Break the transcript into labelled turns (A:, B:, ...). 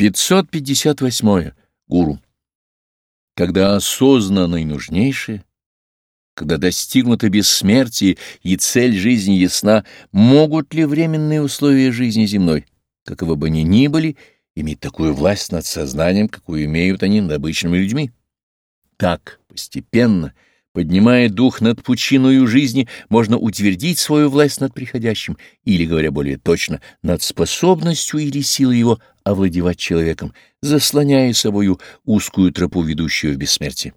A: 558. Гуру. Когда осознанно наинужнейшее, когда достигнуто бессмертие и цель жизни ясна, могут ли временные условия жизни земной, каковы бы они ни были, иметь такую власть над сознанием, какую имеют они над обычными людьми? Так, постепенно, поднимая дух над пучиною жизни, можно утвердить свою власть над приходящим, или, говоря более точно, над способностью или силой его овладевать человеком, заслоняя собою узкую тропу, ведущую в бессмертие.